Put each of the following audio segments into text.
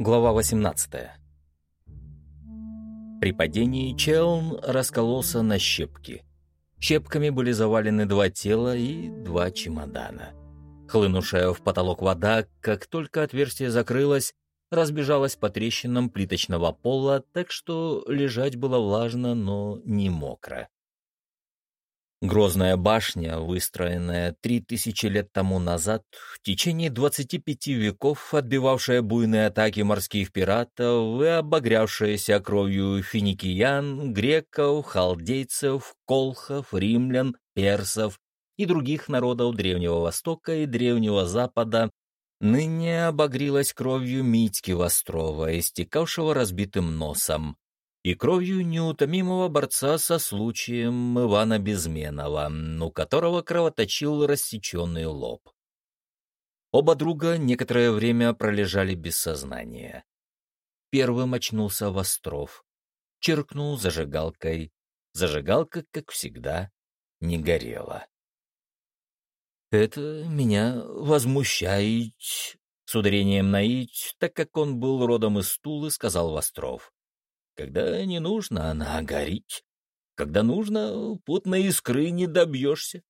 Глава 18 При падении Челн раскололся на щепки. Щепками были завалены два тела и два чемодана. Хлынувшая в потолок вода, как только отверстие закрылось, разбежалась по трещинам плиточного пола, так что лежать было влажно, но не мокро. Грозная башня, выстроенная три тысячи лет тому назад, в течение двадцати пяти веков отбивавшая буйные атаки морских пиратов и обогрявшаяся кровью финикиян, греков, халдейцев, колхов, римлян, персов и других народов Древнего Востока и Древнего Запада, ныне обогрелась кровью Митьки Вострова, истекавшего разбитым носом, и кровью неутомимого борца со случаем Ивана Безменова, у которого кровоточил рассеченный лоб. Оба друга некоторое время пролежали без сознания. Первым очнулся Востров. Черкнул зажигалкой. Зажигалка, как всегда, не горела. «Это меня возмущает», — с ударением наить, так как он был родом из Тулы, сказал Востров. Когда не нужно, она горит. Когда нужно, путной искры не добьешься.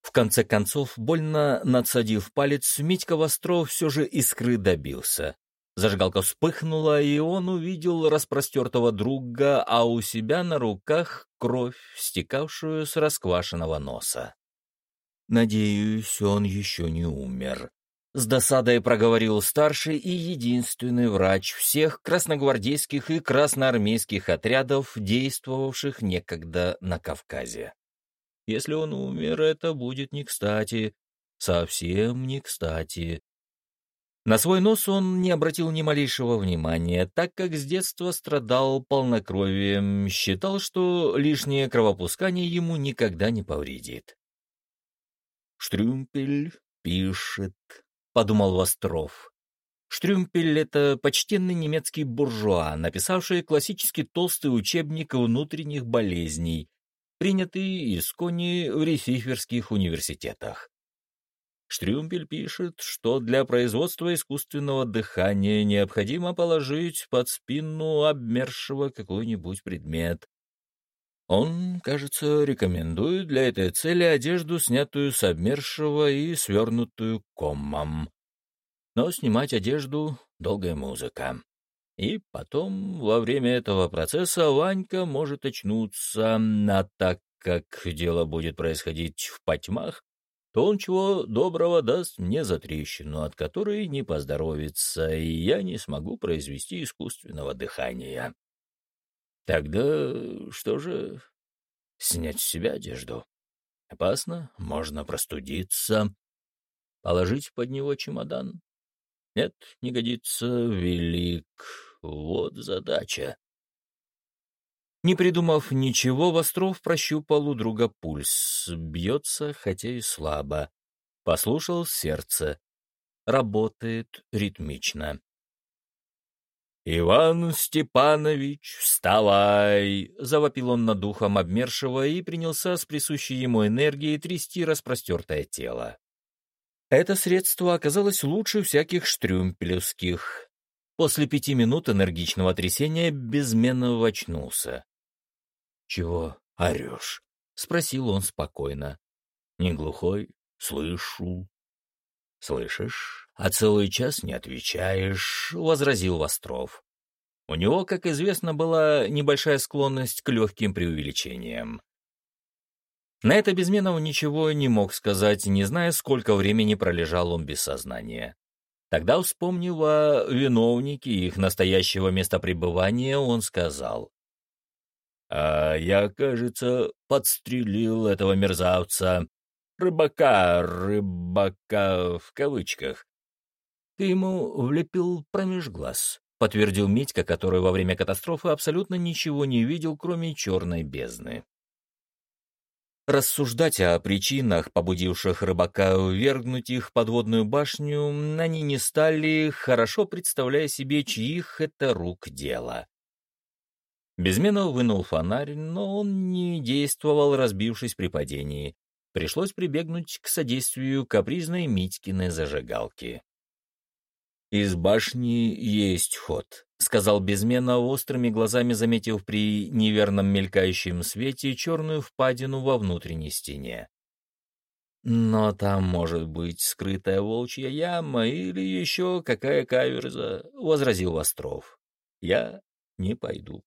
В конце концов, больно надсадив палец, Митька Востров все же искры добился. Зажигалка вспыхнула, и он увидел распростертого друга, а у себя на руках кровь, стекавшую с расквашенного носа. «Надеюсь, он еще не умер», с досадой проговорил старший и единственный врач всех красногвардейских и красноармейских отрядов, действовавших некогда на Кавказе. Если он умер, это будет не кстати, совсем не кстати. На свой нос он не обратил ни малейшего внимания, так как с детства страдал полнокровием, считал, что лишнее кровопускание ему никогда не повредит. Штрюмпель пишет, — подумал Востров. Штрюмпель — это почтенный немецкий буржуа, написавший классический толстый учебник внутренних болезней, принятый из кони в рефиферских университетах. Штрюмпель пишет, что для производства искусственного дыхания необходимо положить под спину обмершего какой-нибудь предмет. Он, кажется, рекомендует для этой цели одежду, снятую с обмершего и свернутую комом. Но снимать одежду — долгая музыка. И потом, во время этого процесса, Ванька может очнуться, а так как дело будет происходить в потьмах, то он чего доброго даст мне за трещину, от которой не поздоровится, и я не смогу произвести искусственного дыхания. Тогда что же? Снять с себя одежду. Опасно, можно простудиться. Положить под него чемодан? Нет, не годится, велик. Вот задача. Не придумав ничего, Востров прощупал у друга пульс. Бьется, хотя и слабо. Послушал сердце. Работает ритмично. «Иван Степанович, вставай!» — завопил он над духом обмершего и принялся с присущей ему энергией трясти распростертое тело. Это средство оказалось лучше всяких штрюмпелевских. После пяти минут энергичного трясения безменно очнулся. «Чего орешь?» — спросил он спокойно. «Не глухой? Слышу». «Слышишь?» а целый час не отвечаешь», — возразил Востров. У него, как известно, была небольшая склонность к легким преувеличениям. На это Безменов ничего не мог сказать, не зная, сколько времени пролежал он без сознания. Тогда, вспомнив о виновнике их настоящего места пребывания, он сказал. «А я, кажется, подстрелил этого мерзавца. Рыбака, рыбака в кавычках. «Ты ему влепил промеж глаз», — подтвердил Митька, который во время катастрофы абсолютно ничего не видел, кроме черной бездны. Рассуждать о причинах, побудивших рыбака ввергнуть их подводную башню, они не стали, хорошо представляя себе, чьих это рук дело. Безменов вынул фонарь, но он не действовал, разбившись при падении. Пришлось прибегнуть к содействию капризной Митькиной зажигалки. «Из башни есть ход», — сказал безменно, острыми глазами заметив при неверном мелькающем свете черную впадину во внутренней стене. «Но там может быть скрытая волчья яма или еще какая каверза», — возразил Остров. «Я не пойду».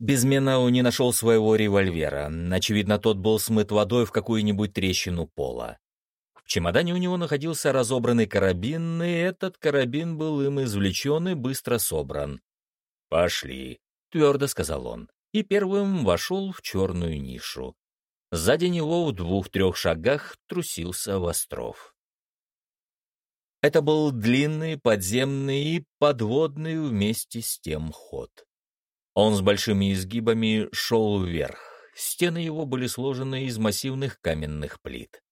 Безменау не нашел своего револьвера. Очевидно, тот был смыт водой в какую-нибудь трещину пола. В чемодане у него находился разобранный карабин, и этот карабин был им извлечен и быстро собран. «Пошли», — твердо сказал он, и первым вошел в черную нишу. Сзади него в двух-трех шагах трусился Востров. Это был длинный, подземный и подводный вместе с тем ход. Он с большими изгибами шел вверх. Стены его были сложены из массивных каменных плит.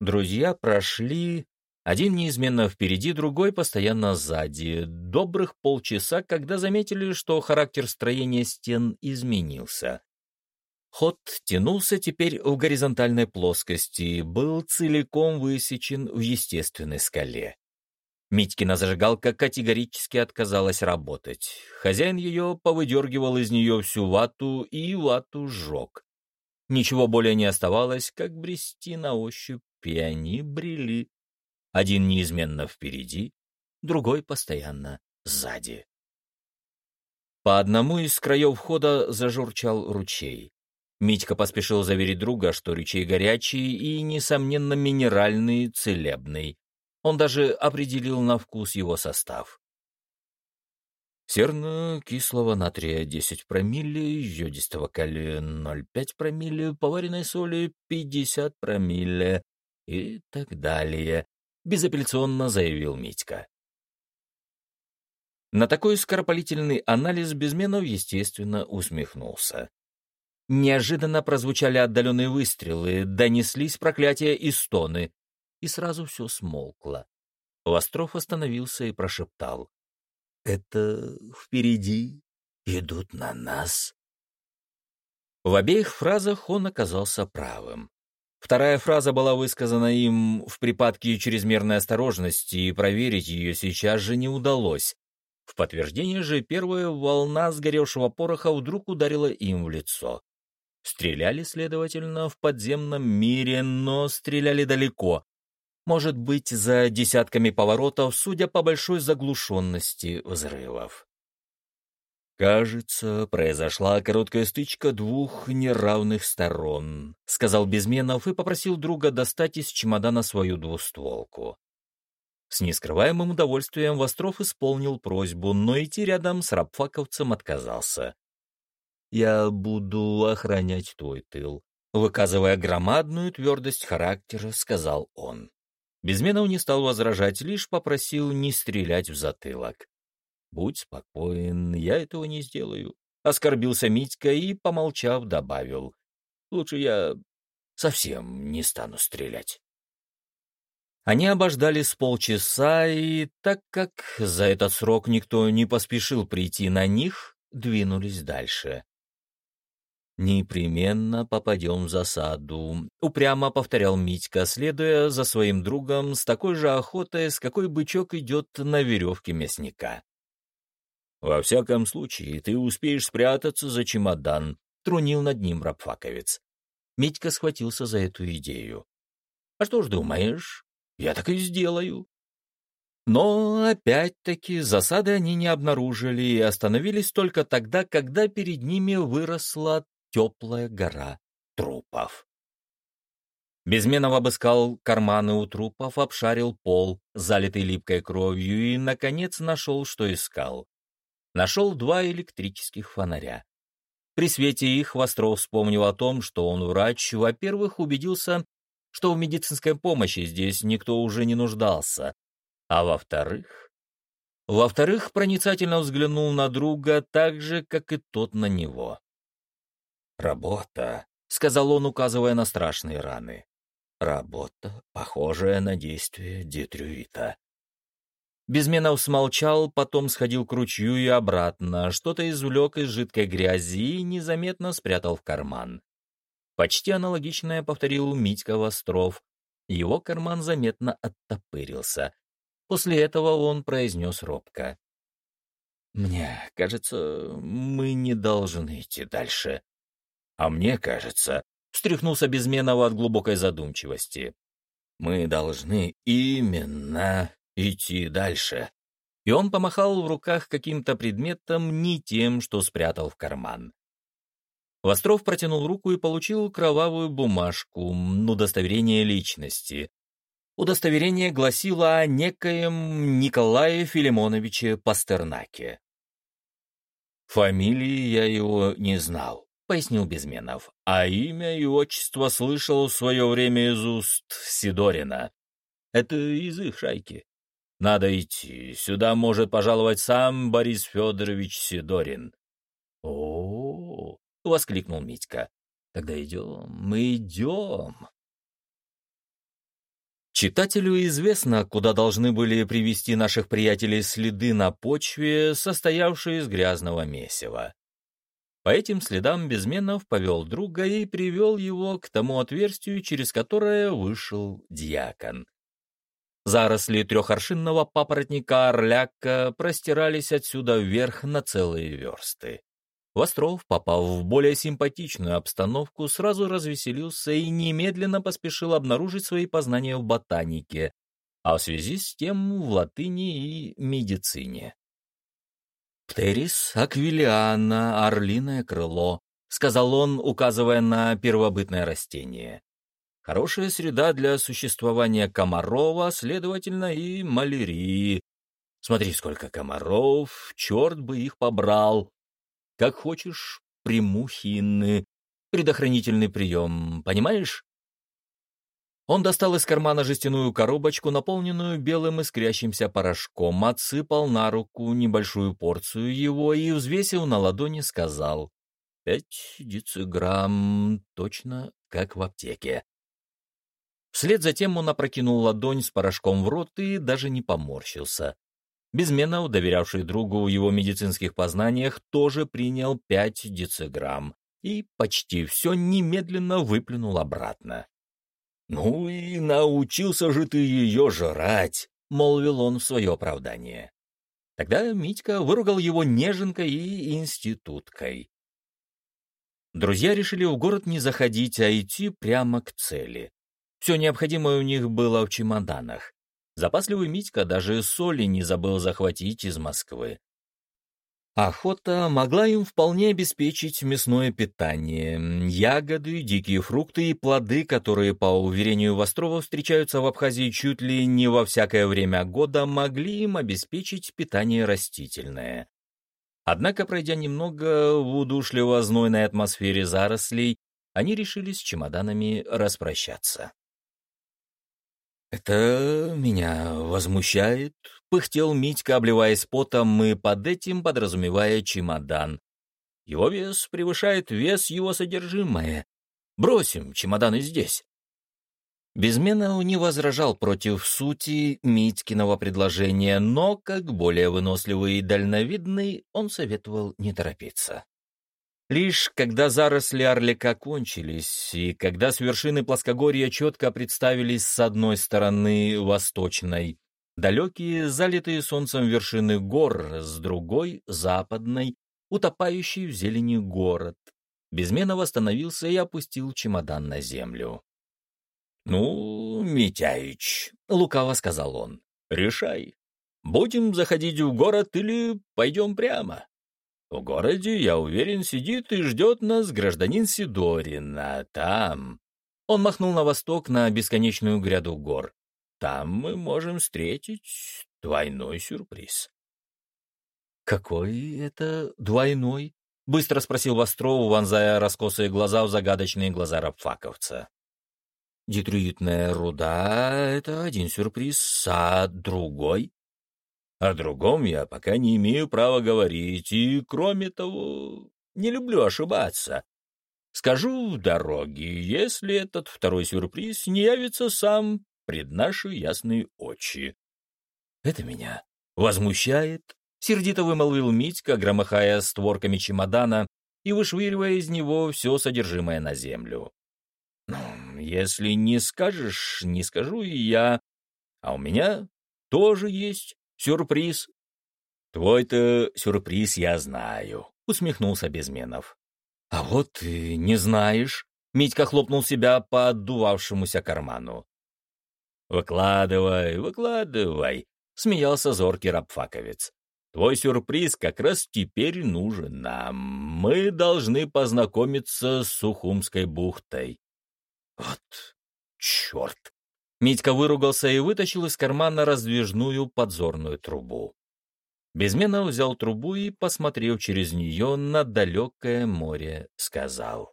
Друзья прошли, один неизменно впереди, другой постоянно сзади, добрых полчаса, когда заметили, что характер строения стен изменился. Ход тянулся теперь в горизонтальной плоскости, был целиком высечен в естественной скале. Митькина зажигалка категорически отказалась работать. Хозяин ее повыдергивал из нее всю вату и вату сжег. Ничего более не оставалось, как брести на ощупь и они брели. Один неизменно впереди, другой постоянно сзади. По одному из краев входа зажурчал ручей. Митька поспешил заверить друга, что ручей горячий и, несомненно, минеральный, целебный. Он даже определил на вкус его состав. Серно-кислого натрия 10 промилле, йодистого калия 0,5 промилле, поваренной соли 50 промилле, и так далее, безапелляционно заявил Митька. На такой скоропалительный анализ Безменов, естественно, усмехнулся. Неожиданно прозвучали отдаленные выстрелы, донеслись проклятия и стоны, и сразу все смолкло. Востров остановился и прошептал. «Это впереди идут на нас». В обеих фразах он оказался правым. Вторая фраза была высказана им в припадке чрезмерной осторожности, и проверить ее сейчас же не удалось. В подтверждение же первая волна сгоревшего пороха вдруг ударила им в лицо. Стреляли, следовательно, в подземном мире, но стреляли далеко. Может быть, за десятками поворотов, судя по большой заглушенности взрывов. «Кажется, произошла короткая стычка двух неравных сторон», — сказал Безменов и попросил друга достать из чемодана свою двустволку. С нескрываемым удовольствием Востров исполнил просьбу, но идти рядом с рабфаковцем отказался. «Я буду охранять твой тыл», — выказывая громадную твердость характера, сказал он. Безменов не стал возражать, лишь попросил не стрелять в затылок. «Будь спокоен, я этого не сделаю», — оскорбился Митька и, помолчав, добавил. «Лучше я совсем не стану стрелять». Они обождали с полчаса, и так как за этот срок никто не поспешил прийти на них, двинулись дальше. «Непременно попадем в засаду», — упрямо повторял Митька, следуя за своим другом с такой же охотой, с какой бычок идет на веревке мясника. «Во всяком случае, ты успеешь спрятаться за чемодан», — трунил над ним рабфаковец. Митька схватился за эту идею. «А что ж думаешь? Я так и сделаю». Но опять-таки засады они не обнаружили и остановились только тогда, когда перед ними выросла теплая гора трупов. Безменов обыскал карманы у трупов, обшарил пол, залитый липкой кровью, и, наконец, нашел, что искал нашел два электрических фонаря. При свете их Востров вспомнил о том, что он врач, во-первых, убедился, что в медицинской помощи здесь никто уже не нуждался, а во-вторых... Во-вторых, проницательно взглянул на друга так же, как и тот на него. «Работа», — сказал он, указывая на страшные раны. «Работа, похожая на действие детрюита. Безменов смолчал, потом сходил к ручью и обратно, что-то извлек из жидкой грязи и незаметно спрятал в карман. Почти аналогичное повторил Митька Востров. Его карман заметно оттопырился. После этого он произнес робко. «Мне кажется, мы не должны идти дальше». «А мне кажется», — встряхнулся Безменова от глубокой задумчивости, «мы должны именно идти дальше». И он помахал в руках каким-то предметом, не тем, что спрятал в карман. Востров протянул руку и получил кровавую бумажку, удостоверение личности. Удостоверение гласило о некоем Николае Филимоновиче Пастернаке. «Фамилии я его не знал», — пояснил Безменов, «а имя и отчество слышал в свое время из уст Сидорина. Это из их шайки. Надо идти. Сюда может пожаловать сам Борис Федорович Сидорин». «О-о-о!» — воскликнул Митька. «Тогда идем, мы идем». Читателю известно, куда должны были привести наших приятелей следы на почве, состоявшей из грязного месива. По этим следам Безменов повел друга и привел его к тому отверстию, через которое вышел дьякон. Заросли трехоршинного папоротника орляка простирались отсюда вверх на целые версты. Востров, попав в более симпатичную обстановку, сразу развеселился и немедленно поспешил обнаружить свои познания в ботанике, а в связи с тем в латыни и медицине. «Птерис аквилиана, орлиное крыло», — сказал он, указывая на первобытное растение. «Хорошая среда для существования комарова, следовательно, и малярии. Смотри, сколько комаров, черт бы их побрал, как хочешь, приму хинны. Предохранительный прием, понимаешь? Он достал из кармана жестяную коробочку, наполненную белым искрящимся порошком, отсыпал на руку небольшую порцию его и, взвесив на ладони, сказал «Пять дециграмм, точно как в аптеке». Вслед за тем он опрокинул ладонь с порошком в рот и даже не поморщился. Безменно доверявший другу в его медицинских познаниях, тоже принял 5 дециграмм и почти все немедленно выплюнул обратно. «Ну и научился же ты ее жрать», — молвил он в свое оправдание. Тогда Митька выругал его неженкой и институткой. Друзья решили в город не заходить, а идти прямо к цели. Все необходимое у них было в чемоданах. Запасливый Митька даже соли не забыл захватить из Москвы. Охота могла им вполне обеспечить мясное питание. Ягоды, дикие фрукты и плоды, которые, по уверению Вострова, встречаются в Абхазии чуть ли не во всякое время года, могли им обеспечить питание растительное. Однако, пройдя немного в удушливо-знойной атмосфере зарослей, они решили с чемоданами распрощаться. «Это меня возмущает», — пыхтел Митька, обливаясь потом и под этим подразумевая чемодан. «Его вес превышает вес его содержимое. Бросим чемоданы здесь». Безменов не возражал против сути Митькиного предложения, но, как более выносливый и дальновидный, он советовал не торопиться. Лишь когда заросли орлика кончились, и когда с вершины плоскогорья четко представились с одной стороны восточной, далекие, залитые солнцем вершины гор, с другой — западной, утопающий в зелени город, Безменов остановился и опустил чемодан на землю. «Ну, Митяич», — лукаво сказал он, — «решай, будем заходить в город или пойдем прямо?» В городе, я уверен, сидит и ждет нас гражданин Сидорин, а там... Он махнул на восток на бесконечную гряду гор. Там мы можем встретить двойной сюрприз. «Какой это двойной?» — быстро спросил Востров, вонзая раскосые глаза в загадочные глаза рабфаковца. «Детритная руда — это один сюрприз, а другой?» О другом я пока не имею права говорить, и, кроме того, не люблю ошибаться. Скажу в дороге, если этот второй сюрприз не явится сам пред наши ясные очи. Это меня возмущает, — сердито вымолвил Митька, громыхая створками чемодана и вышвыривая из него все содержимое на землю. «Ну, если не скажешь, не скажу и я. А у меня тоже есть сюрприз. Твой-то сюрприз я знаю, усмехнулся Безменов. А вот и не знаешь. Митька хлопнул себя по отдувавшемуся карману. «Выкладывай, выкладывай», — смеялся зоркий рабфаковец. «Твой сюрприз как раз теперь нужен нам. Мы должны познакомиться с Сухумской бухтой». «Вот черт!» Митька выругался и вытащил из кармана раздвижную подзорную трубу. Безменно взял трубу и, посмотрев через нее на далекое море, сказал.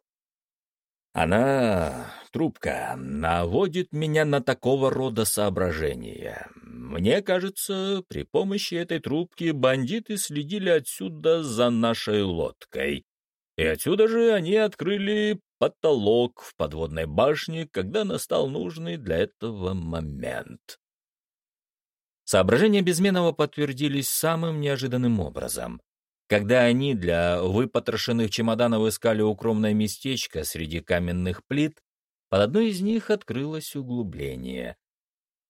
Она, трубка, наводит меня на такого рода соображения. Мне кажется, при помощи этой трубки бандиты следили отсюда за нашей лодкой. И отсюда же они открыли потолок в подводной башне, когда настал нужный для этого момент. Соображения Безменова подтвердились самым неожиданным образом. Когда они для выпотрошенных чемоданов искали укромное местечко среди каменных плит, под одной из них открылось углубление.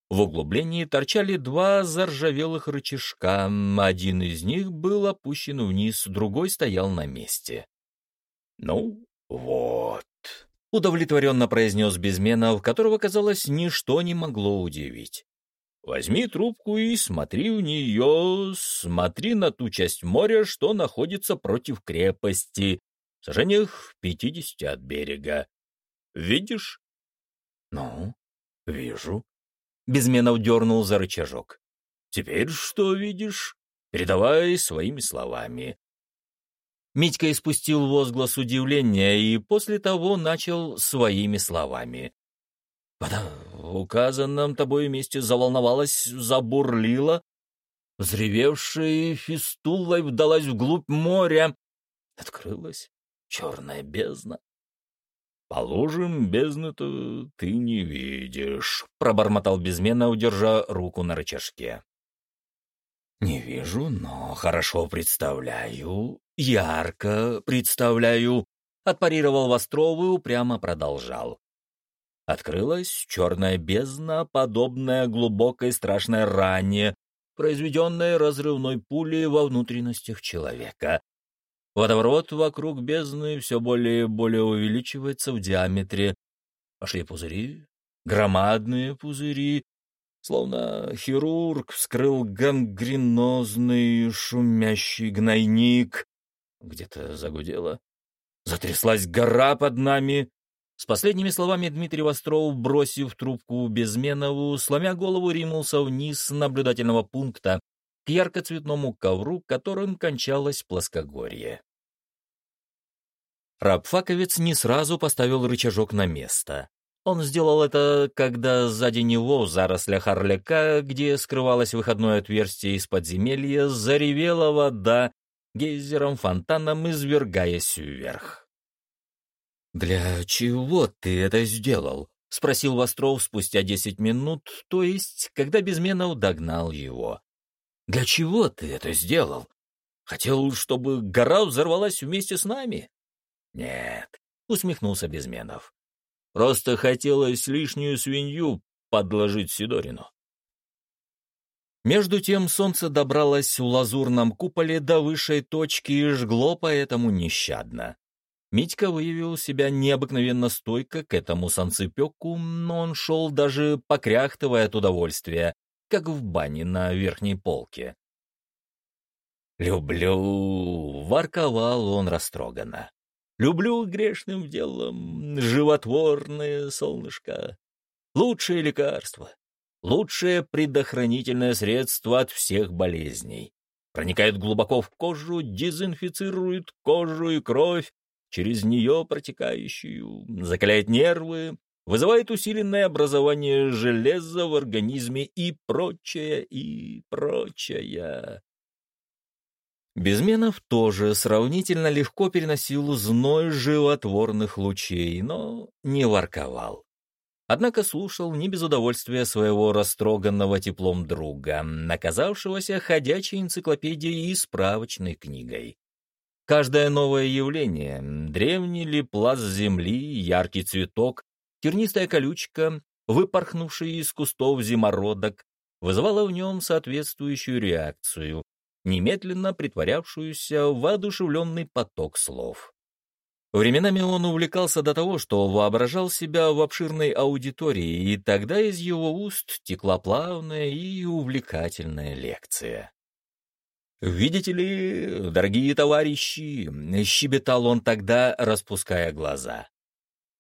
В углублении торчали два заржавелых рычажка, один из них был опущен вниз, другой стоял на месте. «Ну, вот», — удовлетворенно произнес Безменов, которого, казалось, ничто не могло удивить. Возьми трубку и смотри в нее, смотри на ту часть моря, что находится против крепости, в сажениях пятидесяти от берега. Видишь? Ну, вижу. Безменов дернул за рычажок. Теперь что видишь? Передавай своими словами. Митька испустил возглас удивления и после того начал своими словами. В указанном тобой месте заволновалась, забурлила, взревевшая фистулой вдалась вглубь моря. Открылась черная бездна. «Положим, бездны-то ты не видишь», — пробормотал безменно, удержа руку на рычажке. «Не вижу, но хорошо представляю, ярко представляю», — отпарировал Востров и упрямо продолжал. Открылась черная бездна, подобная глубокой страшной ране, произведенной разрывной пулей во внутренностях человека. Водоворот вокруг бездны все более и более увеличивается в диаметре. Пошли пузыри, громадные пузыри, словно хирург вскрыл гангренозный шумящий гнойник. Где-то загудело. Затряслась гора под нами, с последними словами Дмитрий Востров, бросив трубку Безменову, сломя голову, ринулся вниз с наблюдательного пункта к яркоцветному ковру, которым кончалось плоскогорье. Рабфаковец не сразу поставил рычажок на место. Он сделал это, когда сзади него, в зарослях орляка, где скрывалось выходное отверстие из подземелья, заревела вода, гейзером-фонтаном извергаясь вверх. «Для чего ты это сделал?» — спросил Востров спустя десять минут, то есть, когда Безменов догнал его. «Для чего ты это сделал? Хотел, чтобы гора взорвалась вместе с нами?» «Нет», — усмехнулся Безменов. «Просто хотелось лишнюю свинью подложить Сидорину». Между тем солнце добралось в лазурном куполе до высшей точки и жгло поэтому нещадно. Митька выявил себя необыкновенно стойко к этому санцепеку, но он шел даже покряхтывая от удовольствия, как в бане на верхней полке. «Люблю!» — ворковал он растроганно. «Люблю грешным делом животворное солнышко. Лучшее лекарство, лучшее предохранительное средство от всех болезней. Проникает глубоко в кожу, дезинфицирует кожу и кровь, через нее протекающую, закаляет нервы, вызывает усиленное образование железа в организме и прочее, и прочее. Безменов тоже сравнительно легко переносил зной животворных лучей, но не ворковал. Однако слушал не без удовольствия своего растроганного теплом друга, наказавшегося ходячей энциклопедией и справочной книгой. Каждое новое явление, древний ли пласт земли, яркий цветок, тернистая колючка, выпорхнувший из кустов зимородок, вызывало в нем соответствующую реакцию, немедленно притворявшуюся в воодушевленный поток слов. Временами он увлекался до того, что воображал себя в обширной аудитории, и тогда из его уст текла плавная и увлекательная лекция. «Видите ли, дорогие товарищи», — щебетал он тогда, распуская глаза.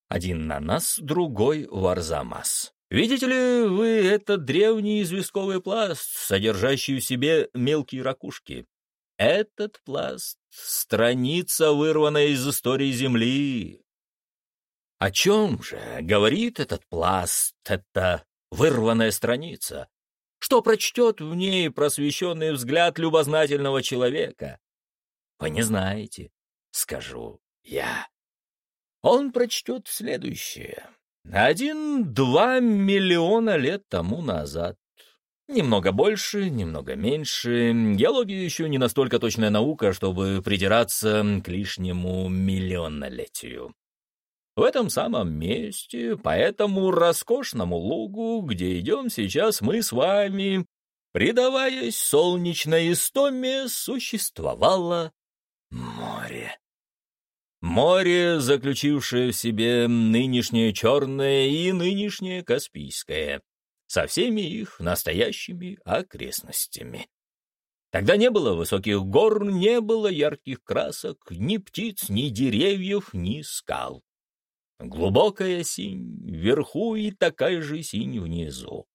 «Один на нас, другой в Арзамас. Видите ли вы этот древний известковый пласт, содержащий в себе мелкие ракушки? Этот пласт — страница, вырванная из истории Земли. О чем же говорит этот пласт, эта вырванная страница? Что прочтет в ней просвещенный взгляд любознательного человека? Вы не знаете, скажу я. Он прочтет следующее. Один-два миллиона лет тому назад. Немного больше, немного меньше. Геология еще не настолько точная наука, чтобы придираться к лишнему миллионнолетию. В этом самом месте, по этому роскошному лугу, где идем сейчас мы с вами, предаваясь солнечной истоме, существовало море. Море, заключившее в себе нынешнее Черное и нынешнее Каспийское со всеми их настоящими окрестностями. Тогда не было высоких гор, не было ярких красок, ни птиц, ни деревьев, ни скал. Глубокая синь вверху и такая же синь внизу.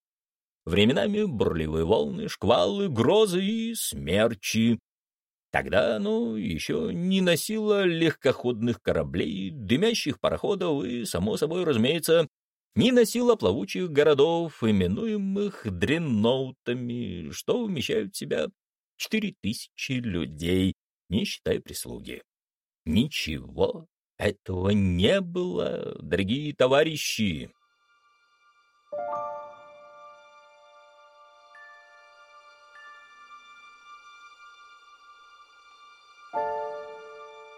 Временами бурливые волны, шквалы, грозы и смерчи. Тогда оно еще не носило легкоходных кораблей, дымящих пароходов и, само собой, разумеется, не носила плавучих городов, именуемых дренноутами, что умещают в себя четыре тысячи людей, не считая прислуги. Ничего этого не было, дорогие товарищи.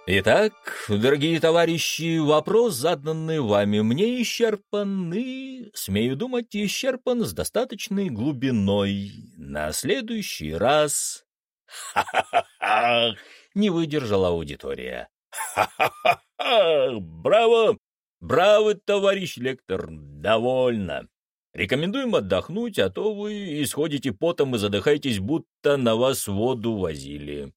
Итак, дорогие товарищи, вопрос, заданный вами мне, исчерпан и, смею думать, исчерпан с достаточной глубиной. На следующий раз... Ха-ха-ха! Не выдержала аудитория. Ха-ха-ха! Браво! Браво, товарищ лектор! Довольно! Рекомендуем отдохнуть, а то вы исходите потом и задыхаетесь, будто на вас воду возили.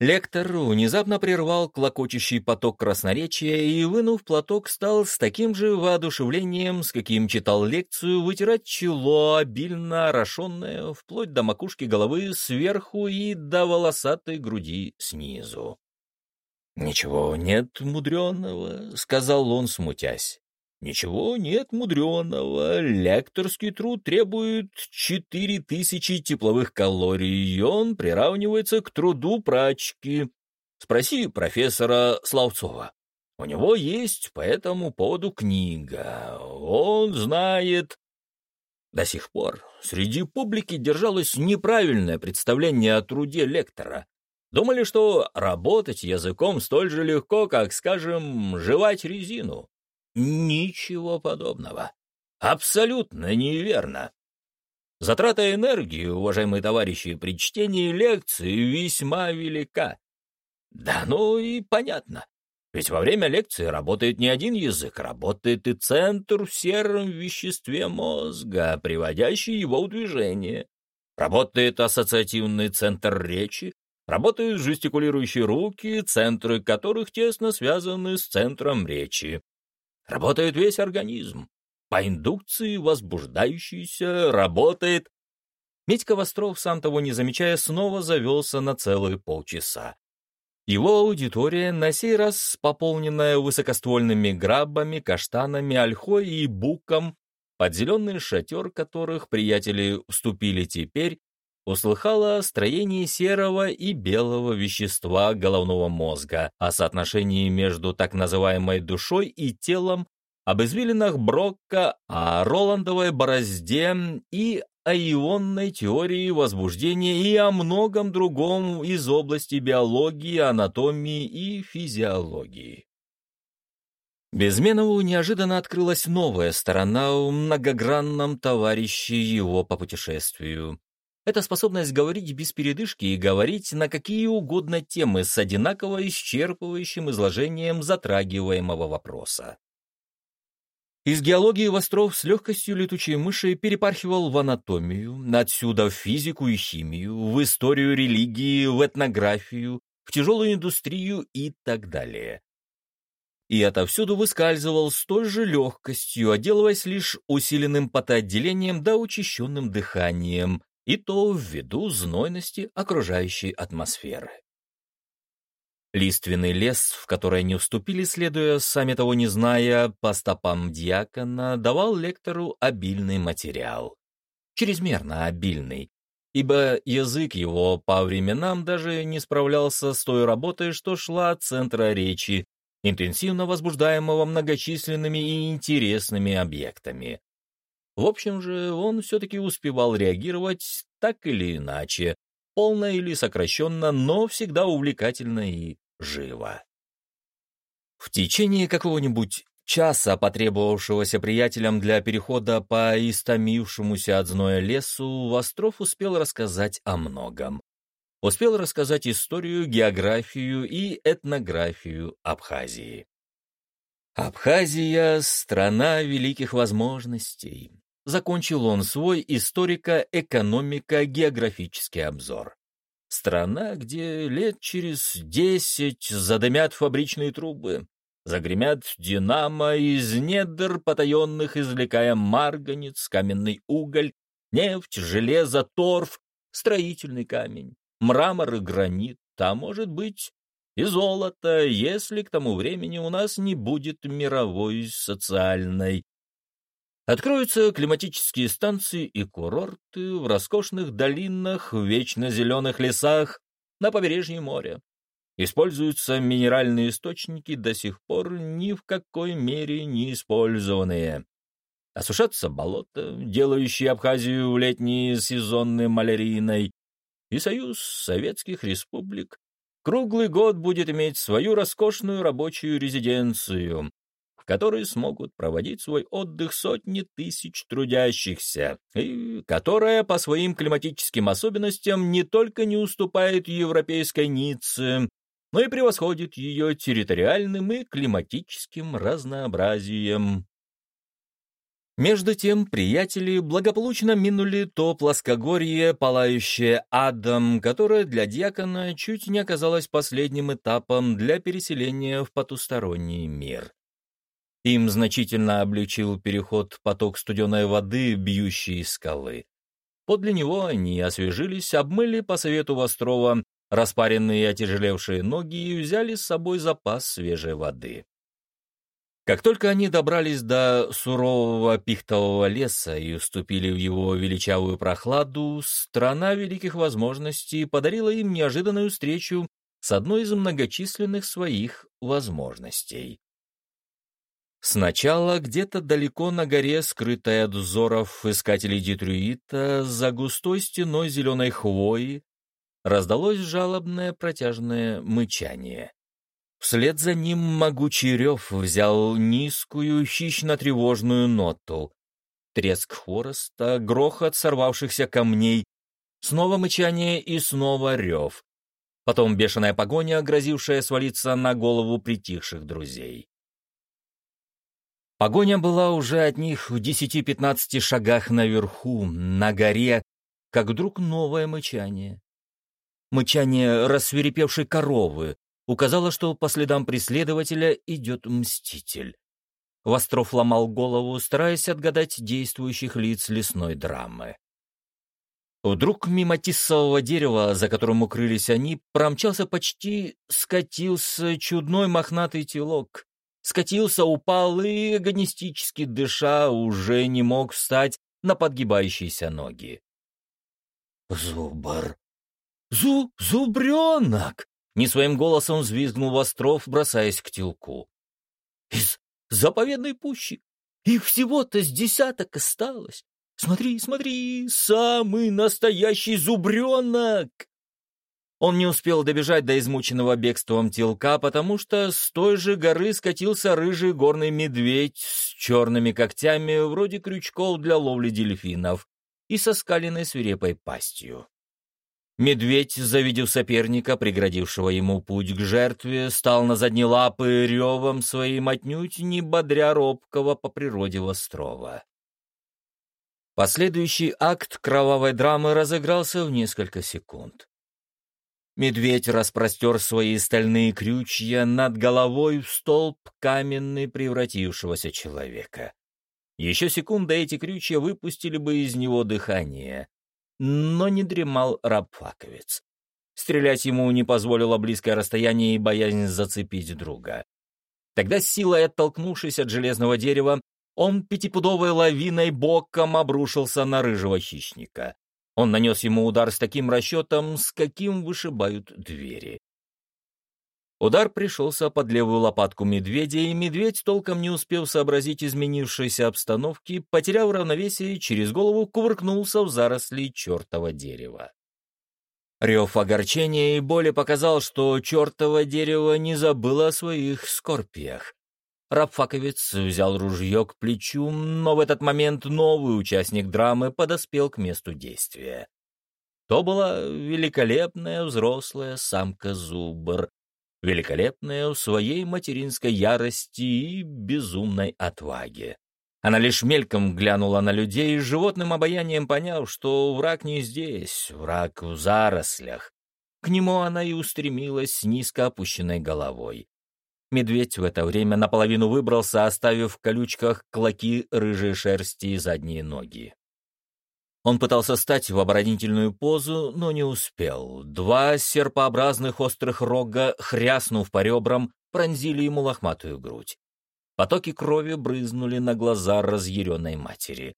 Лектор внезапно прервал клокочущий поток красноречия и, вынув платок, стал с таким же воодушевлением, с каким читал лекцию, вытирать чело, обильно орошенное, вплоть до макушки головы сверху и до волосатой груди снизу. «Ничего нет мудреного», — сказал он, смутясь. Ничего нет мудреного. Лекторский труд требует 4000 тепловых калорий, и он приравнивается к труду прачки. Спроси профессора Славцова. У него есть по этому поводу книга. Он знает... До сих пор среди публики держалось неправильное представление о труде лектора. Думали, что работать языком столь же легко, как, скажем, жевать резину. Ничего подобного. Абсолютно неверно. Затрата энергии, уважаемые товарищи, при чтении лекции весьма велика. Да ну и понятно. Ведь во время лекции работает не один язык, работает и центр в сером веществе мозга, приводящий его в движение. Работает ассоциативный центр речи, работают жестикулирующие руки, центры которых тесно связаны с центром речи. Работает весь организм. По индукции возбуждающийся работает. Медька Востров, сам того не замечая, снова завелся на целые полчаса. Его аудитория, на сей раз пополненная высокоствольными грабами, каштанами, ольхой и буком, под зеленый шатер которых приятели вступили теперь, услыхала о строении серого и белого вещества головного мозга, о соотношении между так называемой душой и телом, об извилинах Брокка, о Роландовой борозде и о ионной теории возбуждения и о многом другом из области биологии, анатомии и физиологии. Безменову неожиданно открылась новая сторона в многогранном товарище его по путешествию. Это способность говорить без передышки и говорить на какие угодно темы с одинаково исчерпывающим изложением затрагиваемого вопроса. Из геологии Востров с легкостью летучей мыши перепархивал в анатомию, отсюда в физику и химию, в историю религии, в этнографию, в тяжелую индустрию и так далее и отовсюду выскальзывал с той же легкостью, отделываясь лишь усиленным потоотделением да учащенным дыханием, и то ввиду знойности окружающей атмосферы. Лиственный лес, в который они уступили, следуя, сами того не зная, по стопам дьякона, давал лектору обильный материал. Чрезмерно обильный, ибо язык его по временам даже не справлялся с той работой, что шла от центра речи, интенсивно возбуждаемого многочисленными и интересными объектами. В общем же, он все-таки успевал реагировать так или иначе, полно или сокращенно, но всегда увлекательно и живо. В течение какого-нибудь часа, потребовавшегося приятелям для перехода по истомившемуся от зноя лесу, Востров успел рассказать о многом успел рассказать историю, географию и этнографию Абхазии. «Абхазия — страна великих возможностей», — закончил он свой историко-экономико-географический обзор. «Страна, где лет через десять задымят фабричные трубы, загремят динамо из недр потаенных, извлекая марганец, каменный уголь, нефть, железо, торф, строительный камень мрамор и гранит, а может быть и золото, если к тому времени у нас не будет мировой социальной. Откроются климатические станции и курорты в роскошных долинах, в вечно зеленых лесах, на побережье моря. Используются минеральные источники, до сих пор ни в какой мере не использованные. Осушатся болота, делающие Абхазию летней сезонной маляриной и Союз Советских Республик круглый год будет иметь свою роскошную рабочую резиденцию, в которой смогут проводить свой отдых сотни тысяч трудящихся, и которая по своим климатическим особенностям не только не уступает европейской Ницце, но и превосходит ее территориальным и климатическим разнообразием. Между тем приятели благополучно минули то плоскогорье, палающее адом, которое для дьякона чуть не оказалось последним этапом для переселения в потусторонний мир. Им значительно облегчил переход поток студеной воды, бьющий из скалы. Подле него они освежились, обмыли по совету Вострова распаренные и отяжелевшие ноги и взяли с собой запас свежей воды. Как только они добрались до сурового пихтового леса и уступили в его величавую прохладу, страна великих возможностей подарила им неожиданную встречу с одной из многочисленных своих возможностей. Сначала где-то далеко на горе, скрытая от взоров искателей Детрюита, за густой стеной зеленой хвои, раздалось жалобное протяжное мычание. Вслед за ним могучий рев взял низкую, хищно-тревожную ноту. Треск хвороста, грохот сорвавшихся камней, снова мычание и снова рев. Потом бешеная погоня, грозившая свалиться на голову притихших друзей. Погоня была уже от них в десяти-пятнадцати шагах наверху, на горе, как вдруг новое мычание. Мычание рассверепевшей коровы, указала, что по следам преследователя идет мститель. Востров ломал голову, стараясь отгадать действующих лиц лесной драмы. Вдруг мимо тисового дерева, за которым укрылись они, промчался почти, скатился чудной мохнатый телок. Скатился, упал и, агонистически дыша, уже не мог встать на подгибающиеся ноги. «Зубр! Зу... Зубренок!» Не своим голосом взвизгнул Востров, бросаясь к телку. «Из заповедной пущи! Их всего-то с десяток осталось! Смотри, смотри, самый настоящий зубренок!» Он не успел добежать до измученного бегством телка, потому что с той же горы скатился рыжий горный медведь с черными когтями, вроде крючков для ловли дельфинов, и со скаленной свирепой пастью. Медведь, завидев соперника, преградившего ему путь к жертве, стал на задние лапы ревом своим отнюдь не бодря робкого по природе Вострова. Последующий акт кровавой драмы разыгрался в несколько секунд. Медведь распростер свои стальные крючья над головой в столб каменный превратившегося человека. Еще секунда эти крючья выпустили бы из него дыхание. Но не дремал рабфаковец. Стрелять ему не позволило близкое расстояние и боязнь зацепить друга. Тогда, силой оттолкнувшись от железного дерева, он пятипудовой лавиной боком обрушился на рыжего хищника. Он нанес ему удар с таким расчетом, с каким вышибают двери. Удар пришелся под левую лопатку медведя, и медведь, толком не успев сообразить изменившейся обстановки, потеряв равновесие, через голову кувыркнулся в заросли чертова дерева. Рев огорчения и боли показал, что чертово дерево не забыло о своих скорпиях. Рабфаковец взял ружье к плечу, но в этот момент новый участник драмы подоспел к месту действия. То была великолепная взрослая самка-зубр, великолепная в своей материнской ярости и безумной отваге. Она лишь мельком глянула на людей, животным обаянием поняв, что враг не здесь, враг в зарослях. К нему она и устремилась с низко опущенной головой. Медведь в это время наполовину выбрался, оставив в колючках клоки рыжей шерсти и задние ноги. Он пытался стать в оборонительную позу, но не успел. Два серпообразных острых рога, хряснув по ребрам, пронзили ему лохматую грудь. Потоки крови брызнули на глаза разъяренной матери.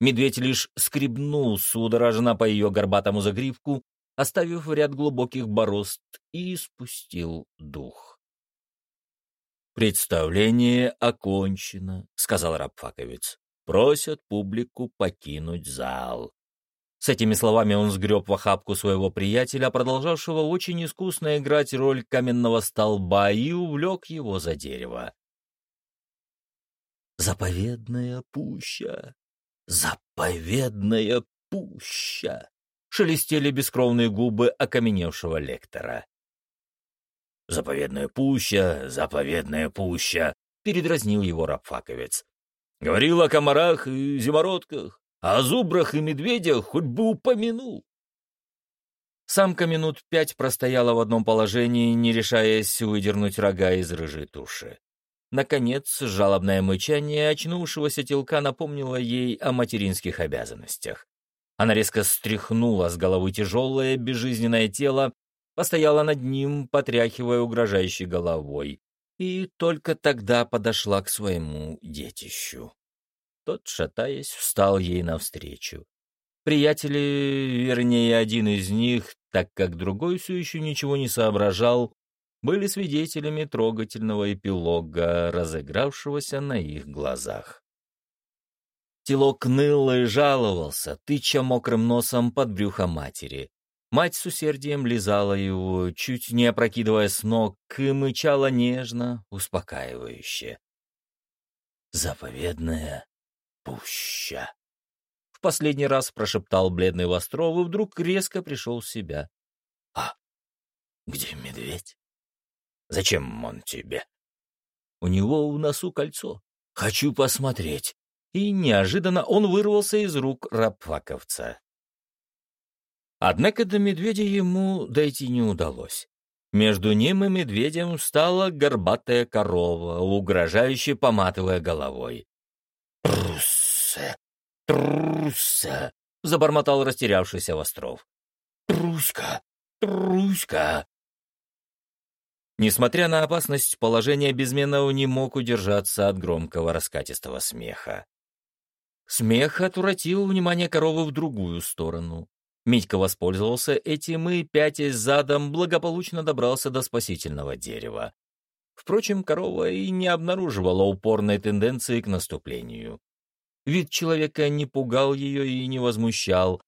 Медведь лишь скребнул судорожно по ее горбатому загривку, оставив ряд глубоких борозд, и спустил дух. «Представление окончено», — сказал рабфаковец. «Просят публику покинуть зал». С этими словами он сгреб в охапку своего приятеля, продолжавшего очень искусно играть роль каменного столба, и увлек его за дерево. «Заповедная пуща! Заповедная пуща!» — шелестели бескровные губы окаменевшего лектора. «Заповедная пуща, заповедная пуща», — передразнил его рабфаковец. «Говорил о комарах и зимородках, о зубрах и медведях хоть бы упомянул». Самка минут пять простояла в одном положении, не решаясь выдернуть рога из рыжей туши. Наконец, жалобное мычание очнувшегося телка напомнило ей о материнских обязанностях. Она резко стряхнула с головы тяжелое, безжизненное тело постояла над ним, потряхивая угрожающей головой, и только тогда подошла к своему детищу. Тот, шатаясь, встал ей навстречу. Приятели, вернее, один из них, так как другой все еще ничего не соображал, были свидетелями трогательного эпилога, разыгравшегося на их глазах. Телок ныл и жаловался, тыча мокрым носом под брюхо матери. Мать с усердием лизала его, чуть не опрокидывая с ног, и мычала нежно, успокаивающе. «Заповедная пуща!» В последний раз прошептал бледный Востров и вдруг резко пришел в себя. «А где медведь? Зачем он тебе?» «У него в носу кольцо. Хочу посмотреть». И неожиданно он вырвался из рук рабфаковца. Однако до медведя ему дойти не удалось. Между ним и медведем стала горбатая корова, угрожающе поматывая головой. «Трусса! Трусса!» — забормотал растерявшийся Востров. «Труська! Труська!» Несмотря на опасность, положение Безменов не мог удержаться от громкого раскатистого смеха. Смех отвратил внимание коровы в другую сторону. Митька воспользовался этим и, пятясь задом, благополучно добрался до спасительного дерева. Впрочем, корова и не обнаруживала упорной тенденции к наступлению. Вид человека не пугал ее и не возмущал.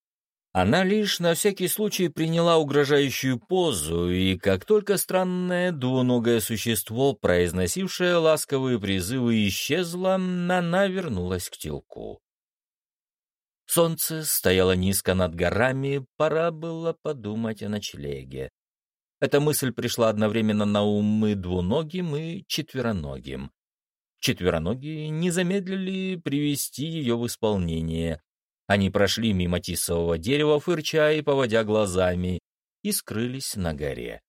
Она лишь на всякий случай приняла угрожающую позу, и как только странное двуногое существо, произносившее ласковые призывы, исчезло, она вернулась к телку. Солнце стояло низко над горами, пора было подумать о ночлеге. Эта мысль пришла одновременно на ум и двуногим, и четвероногим. Четвероногие не замедлили привести ее в исполнение. Они прошли мимо тисового дерева, фырча и поводя глазами, и скрылись на горе.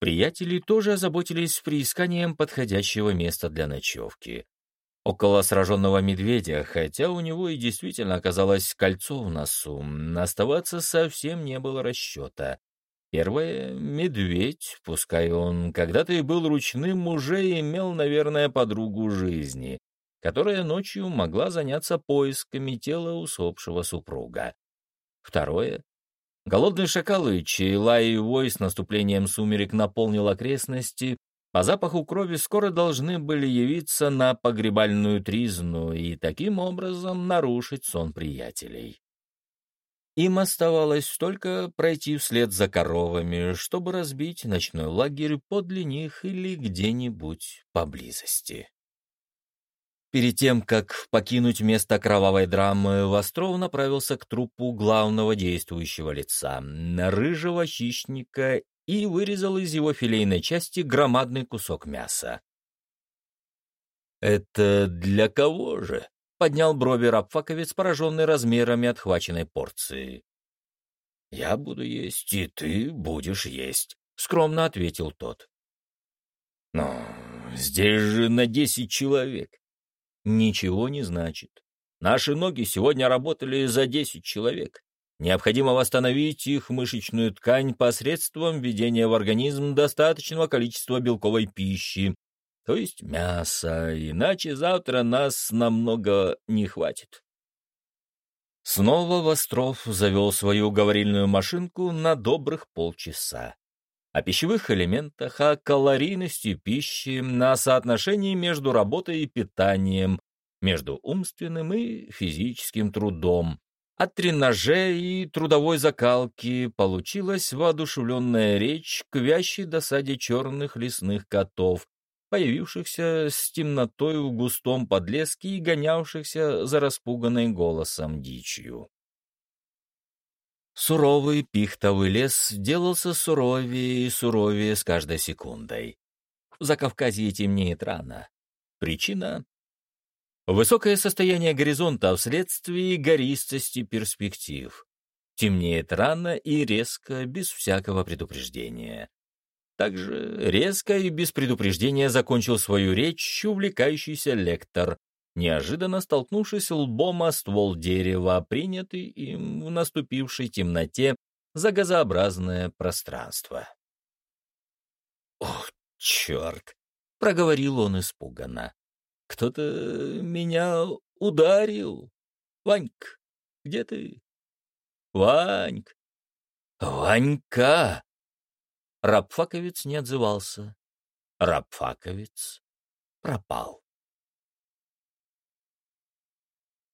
Приятели тоже озаботились приисканием подходящего места для ночевки. Около сраженного медведя, хотя у него и действительно оказалось кольцо в носу, оставаться совсем не было расчета. Первое — медведь, пускай он когда-то и был ручным, уже имел, наверное, подругу жизни, которая ночью могла заняться поисками тела усопшего супруга. Второе — голодные шакалы, чей лай и вой с наступлением сумерек наполнил окрестности, по запаху крови скоро должны были явиться на погребальную тризну и таким образом нарушить сон приятелей. Им оставалось только пройти вслед за коровами, чтобы разбить ночной лагерь подле них или где-нибудь поблизости. Перед тем, как покинуть место кровавой драмы, Востров направился к трупу главного действующего лица, рыжего хищника, и вырезал из его филейной части громадный кусок мяса. «Это для кого же?» — поднял брови рабфаковец, пораженный размерами отхваченной порции. «Я буду есть, и ты будешь есть», — скромно ответил тот. «Но здесь же на десять человек ничего не значит. Наши ноги сегодня работали за 10 человек. Необходимо восстановить их мышечную ткань посредством введения в организм достаточного количества белковой пищи, то есть мяса, иначе завтра нас намного не хватит. Снова Востров завел свою говорильную машинку на добрых полчаса. О пищевых элементах, о калорийности пищи, на соотношении между работой и питанием, между умственным и физическим трудом. От тренаже и трудовой закалки получилась воодушевленная речь к вящей досаде черных лесных котов, появившихся с темнотой в густом подлеске и гонявшихся за распуганной голосом дичью. Суровый пихтовый лес делался суровее и суровее с каждой секундой. В Закавказье темнеет рано. Причина Высокое состояние горизонта вследствие гористости перспектив. Темнеет рано и резко, без всякого предупреждения. Также резко и без предупреждения закончил свою речь увлекающийся лектор, неожиданно столкнувшись лбом о ствол дерева, принятый им в наступившей темноте за газообразное пространство. «Ох, черт!» — проговорил он испуганно. Кто-то меня ударил. Ваньк, где ты? Ваньк! Ванька! Рабфаковец не отзывался. Рабфаковец пропал.